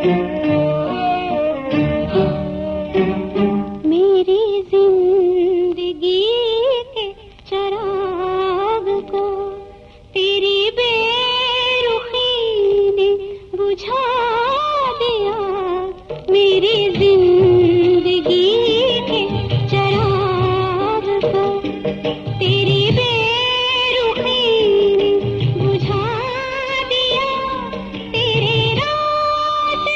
Música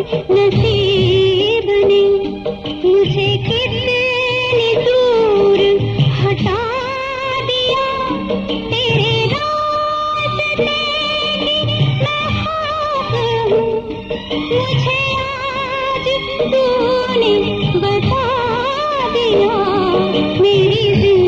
नसीब मुझे कितनी दूर हटा दिया। तेरे मुझे आज तूने बता दिया मेरी ज़िंदगी